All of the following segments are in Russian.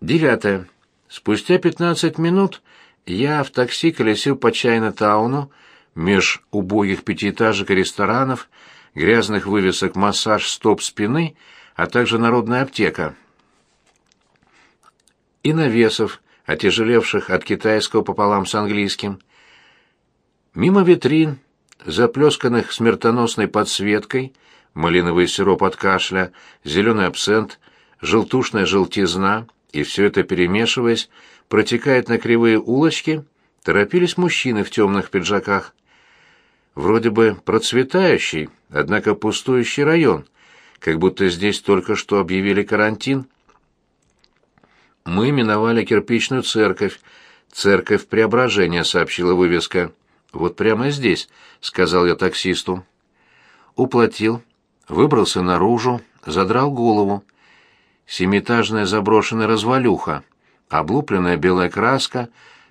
Девятое. Спустя пятнадцать минут я в такси колесил по Чайна-тауну, меж убогих пятиэтажек и ресторанов, грязных вывесок «Массаж стоп спины», а также «Народная аптека». И навесов, отяжелевших от китайского пополам с английским. Мимо витрин, заплесканных смертоносной подсветкой, малиновый сироп от кашля, зеленый абсент, желтушная желтизна, и все это перемешиваясь, протекает на кривые улочки, торопились мужчины в темных пиджаках. Вроде бы процветающий, однако пустующий район, как будто здесь только что объявили карантин. Мы миновали кирпичную церковь. «Церковь Преображения», — сообщила вывеска. «Вот прямо здесь», — сказал я таксисту. Уплатил, выбрался наружу, задрал голову. Семиэтажная заброшенная развалюха, облупленная белая краска,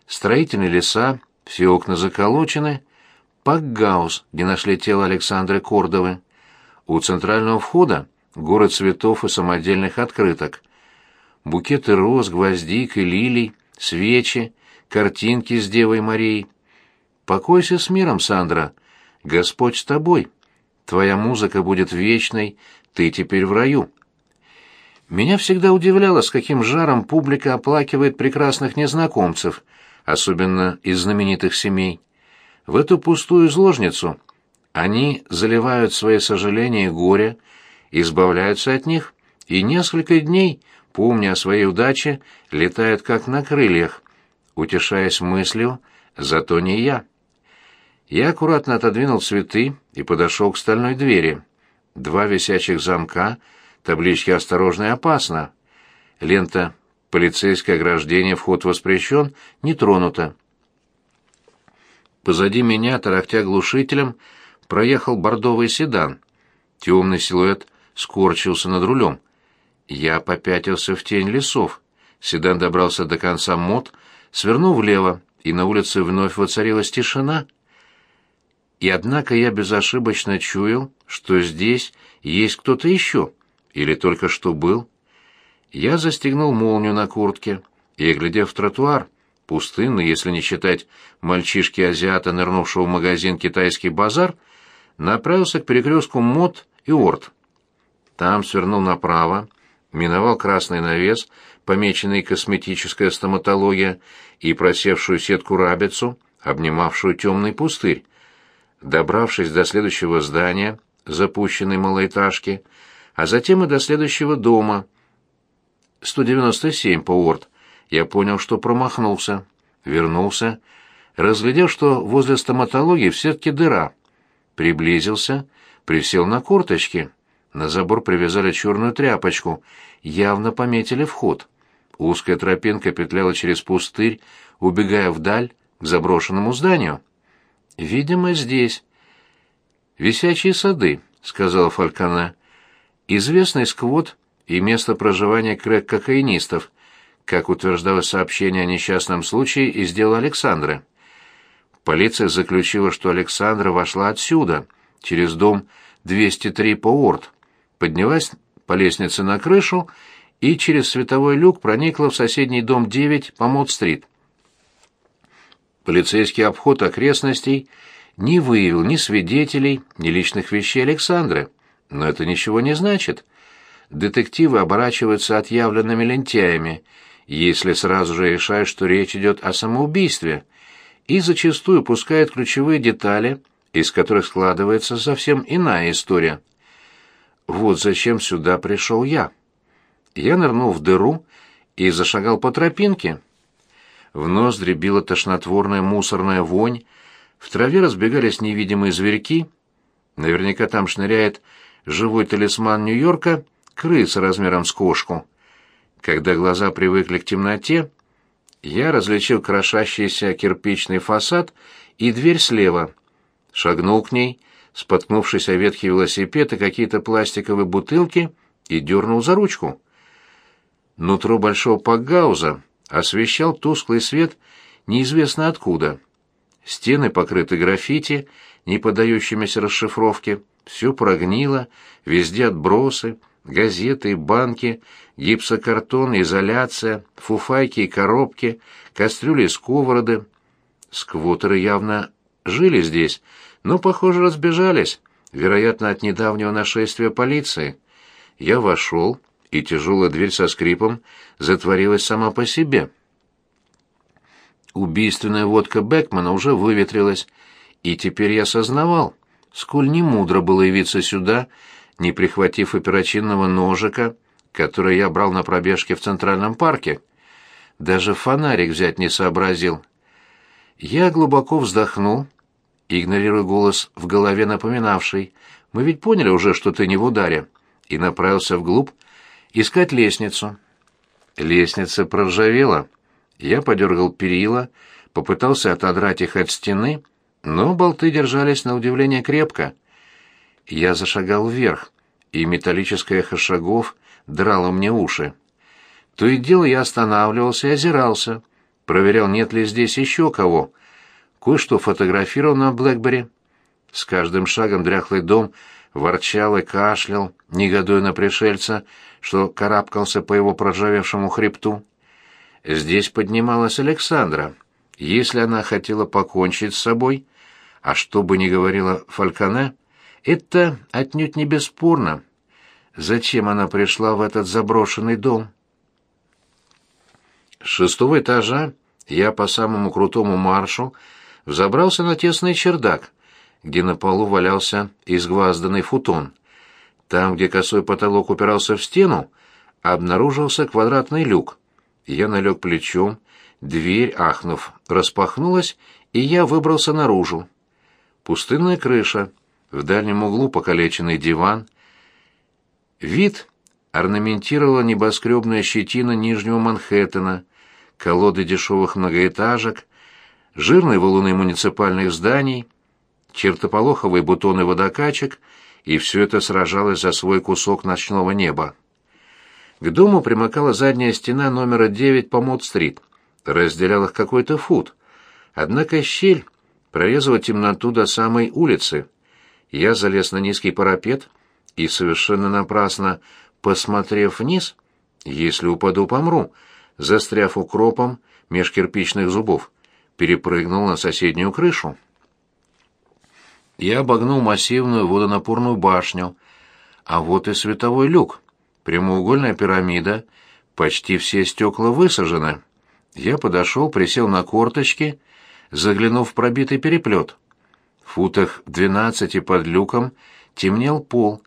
строительные леса, все окна заколочены. Пакгаус, где нашли тело Александры Кордовы. У центрального входа город цветов и самодельных открыток букеты роз, гвоздик и лилий, свечи, картинки с Девой Марией. Покойся с миром, Сандра. Господь с тобой. Твоя музыка будет вечной, ты теперь в раю. Меня всегда удивляло, с каким жаром публика оплакивает прекрасных незнакомцев, особенно из знаменитых семей. В эту пустую изложницу они заливают свои сожаления и горе, избавляются от них, и несколько дней — помня о своей удаче, летает как на крыльях, утешаясь мыслью «зато не я». Я аккуратно отодвинул цветы и подошел к стальной двери. Два висячих замка, таблички «Осторожно и опасно». Лента «Полицейское ограждение, вход воспрещен» не тронута. Позади меня, тарахтя глушителем, проехал бордовый седан. Темный силуэт скорчился над рулем. Я попятился в тень лесов. Седан добрался до конца мод, свернул влево, и на улице вновь воцарилась тишина. И однако я безошибочно чуял, что здесь есть кто-то еще, или только что был. Я застегнул молнию на куртке и, глядев в тротуар, пустынный, если не считать мальчишки-азиата, нырнувшего в магазин «Китайский базар», направился к перекрестку Мод и Орт. Там свернул направо, миновал красный навес, помеченный косметическая стоматология, и просевшую сетку-рабицу, обнимавшую темный пустырь. Добравшись до следующего здания, запущенной малоэтажки, а затем и до следующего дома, 197 по Уорд, я понял, что промахнулся. Вернулся, разглядел, что возле стоматологии в сетке дыра. Приблизился, присел на корточки — на забор привязали черную тряпочку, явно пометили вход. Узкая тропинка петляла через пустырь, убегая вдаль к заброшенному зданию. «Видимо, здесь». «Висячие сады», — сказала Фалькана. «Известный сквот и место проживания крэк-кокаинистов, как утверждалось сообщение о несчастном случае из дела Александры. Полиция заключила, что Александра вошла отсюда, через дом 203 по Орд поднялась по лестнице на крышу и через световой люк проникла в соседний дом 9 по Мод-стрит. Полицейский обход окрестностей не выявил ни свидетелей, ни личных вещей Александры. Но это ничего не значит. Детективы оборачиваются отъявленными лентяями, если сразу же решают, что речь идет о самоубийстве, и зачастую пускают ключевые детали, из которых складывается совсем иная история. Вот зачем сюда пришел я. Я нырнул в дыру и зашагал по тропинке. В ноздри била тошнотворная мусорная вонь, в траве разбегались невидимые зверьки. Наверняка там шныряет живой талисман Нью-Йорка, крыса размером с кошку. Когда глаза привыкли к темноте, я различил крошащийся кирпичный фасад и дверь слева. Шагнул к ней — споткнувшись о ветхий велосипед и какие-то пластиковые бутылки, и дернул за ручку. Нутро большого пакгауза освещал тусклый свет неизвестно откуда. Стены покрыты граффити, не поддающимися расшифровке, все прогнило, везде отбросы, газеты, банки, гипсокартон, изоляция, фуфайки и коробки, кастрюли и сковороды. Сквотеры явно жили здесь, но, похоже, разбежались, вероятно, от недавнего нашествия полиции. Я вошел, и тяжелая дверь со скрипом затворилась сама по себе. Убийственная водка Бекмана уже выветрилась, и теперь я осознавал, сколь немудро было явиться сюда, не прихватив оперативного ножика, который я брал на пробежке в Центральном парке. Даже фонарик взять не сообразил. Я глубоко вздохнул, игнорируя голос в голове напоминавший «Мы ведь поняли уже, что ты не в ударе», и направился вглубь искать лестницу. Лестница проржавела. Я подергал перила, попытался отодрать их от стены, но болты держались на удивление крепко. Я зашагал вверх, и металлическое эхо шагов драло мне уши. То и дело я останавливался и озирался, проверял, нет ли здесь еще кого. Кое-что фотографировал на Блэкбери. С каждым шагом дряхлый дом ворчал и кашлял, негодуя на пришельца, что карабкался по его проржавевшему хребту. Здесь поднималась Александра. Если она хотела покончить с собой, а что бы ни говорила Фальконе, это отнюдь не бесспорно. Зачем она пришла в этот заброшенный дом? С шестого этажа я по самому крутому маршу взобрался на тесный чердак, где на полу валялся изгвазданный футон — там, где косой потолок упирался в стену, обнаружился квадратный люк. Я налег плечом, дверь, ахнув, распахнулась, и я выбрался наружу. Пустынная крыша, в дальнем углу покалеченный диван. Вид орнаментировала небоскребная щетина Нижнего Манхэттена, колоды дешевых многоэтажек, жирные валуны муниципальных зданий, чертополоховые бутоны водокачек — и все это сражалось за свой кусок ночного неба. К дому примыкала задняя стена номера 9 по Мод-стрит. Разделял их какой-то фут. Однако щель прорезала темноту до самой улицы. Я залез на низкий парапет и совершенно напрасно, посмотрев вниз, если упаду, помру, застряв укропом меж кирпичных зубов, перепрыгнул на соседнюю крышу я обогнул массивную водонапорную башню. А вот и световой люк. Прямоугольная пирамида. Почти все стекла высажены. Я подошел, присел на корточки, заглянув в пробитый переплет. В футах двенадцати под люком темнел пол.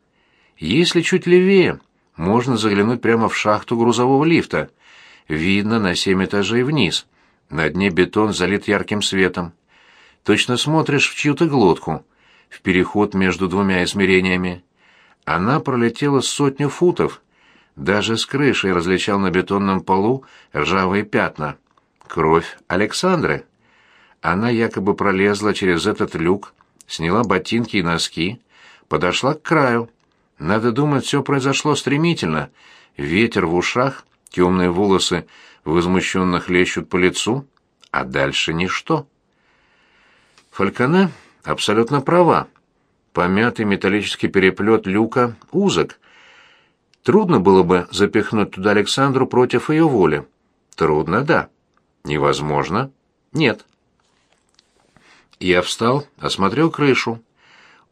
Если чуть левее, можно заглянуть прямо в шахту грузового лифта. Видно на семь этажей вниз. На дне бетон залит ярким светом. Точно смотришь в чью-то глотку — в переход между двумя измерениями. Она пролетела сотню футов. Даже с крыши различал на бетонном полу ржавые пятна. Кровь Александры. Она якобы пролезла через этот люк, сняла ботинки и носки, подошла к краю. Надо думать, все произошло стремительно. Ветер в ушах, темные волосы возмущенно хлещут по лицу, а дальше ничто. Фальконе абсолютно права. Помятый металлический переплет люка узок. Трудно было бы запихнуть туда Александру против ее воли. Трудно, да. Невозможно? Нет. Я встал, осмотрел крышу.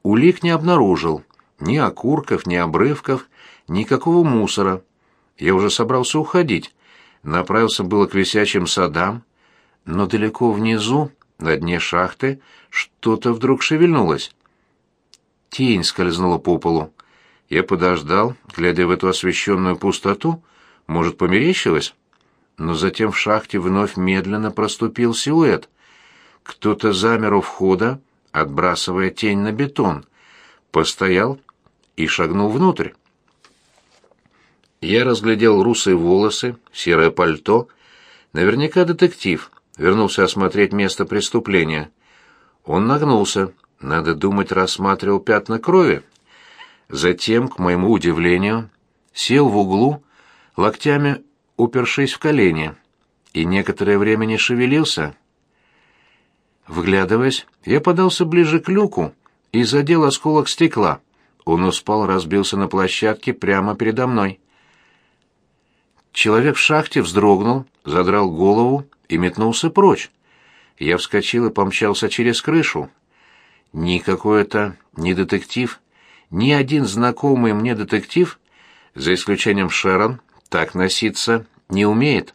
Улик не обнаружил. Ни окурков, ни обрывков, никакого мусора. Я уже собрался уходить. Направился было к висячим садам, но далеко внизу на дне шахты что-то вдруг шевельнулось. Тень скользнула по полу. Я подождал, глядя в эту освещенную пустоту, может, померещилось? Но затем в шахте вновь медленно проступил силуэт. Кто-то замер у входа, отбрасывая тень на бетон. Постоял и шагнул внутрь. Я разглядел русые волосы, серое пальто. Наверняка детектив — вернулся осмотреть место преступления. Он нагнулся, надо думать, рассматривал пятна крови. Затем, к моему удивлению, сел в углу, локтями упершись в колени, и некоторое время не шевелился. Вглядываясь, я подался ближе к люку и задел осколок стекла. он успал разбился на площадке прямо передо мной. Человек в шахте вздрогнул, задрал голову и метнулся прочь. Я вскочил и помчался через крышу. Никакой это не детектив, ни один знакомый мне детектив, за исключением Шерон, так носиться не умеет.